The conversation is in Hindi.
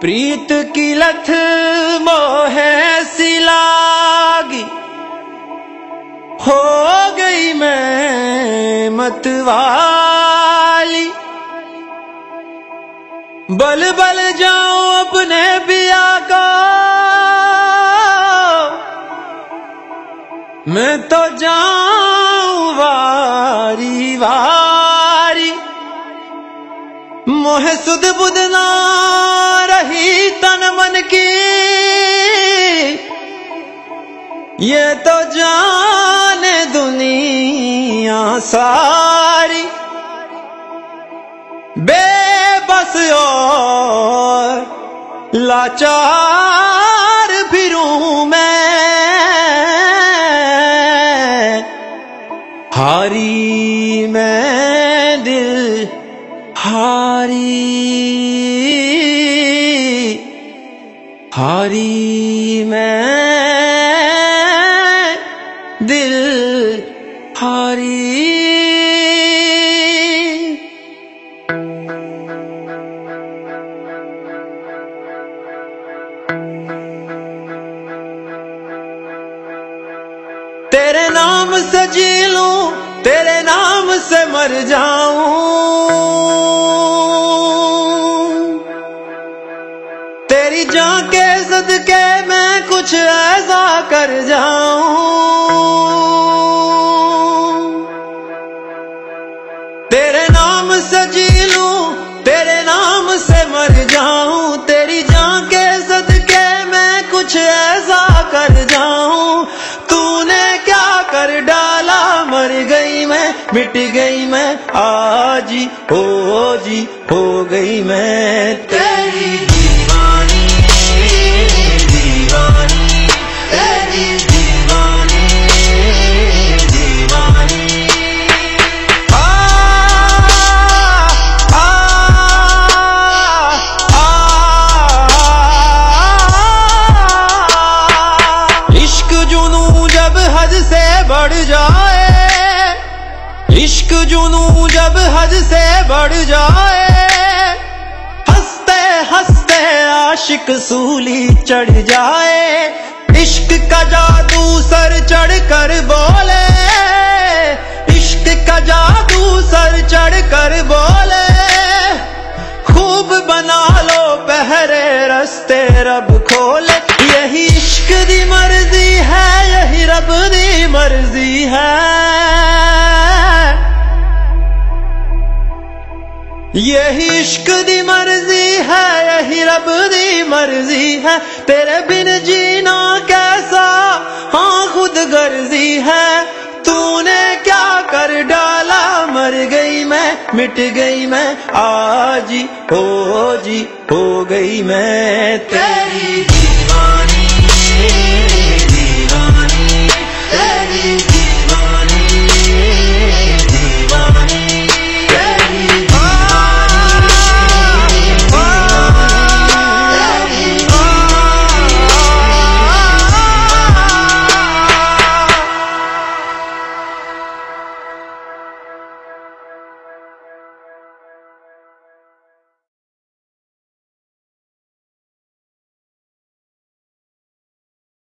प्रीत की लथ मोह सिलागी। हो गई मैं मतवाली। बल बल जाऊँ अपने पिया का। मैं तो जाऊँ वारी वारी। मोह सुध बुध ये तो जाने दुनिया सारी। बेबस और लाचार फिरूं मैं। हारी मैं दिल हारी। हारी मैं दिल हारी। तेरे नाम से जी लूँ, तेरे नाम से मर जाऊँ। तेरी जान के सदके मैं कुछ ऐसा कर जाऊँ। मिट गई मैं, आज ही जी हो गई मैं तेरी इश्क जुनू जब हद से बढ़ जाए इश्क जुनू जब हद से बढ़ जाए, हँसते हँसते आशिक सूली चढ़ जाए। इश्क का जादू यही इश्क दी मर्ज़ी है, यही रब दी मर्ज़ी है। तेरे बिन जीना कैसा? हाँ खुद गर्जी है। तूने क्या कर डाला? मर गई मैं, मिट गई मैं। आजी हो जी, हो गई मैं तेरी दीवानी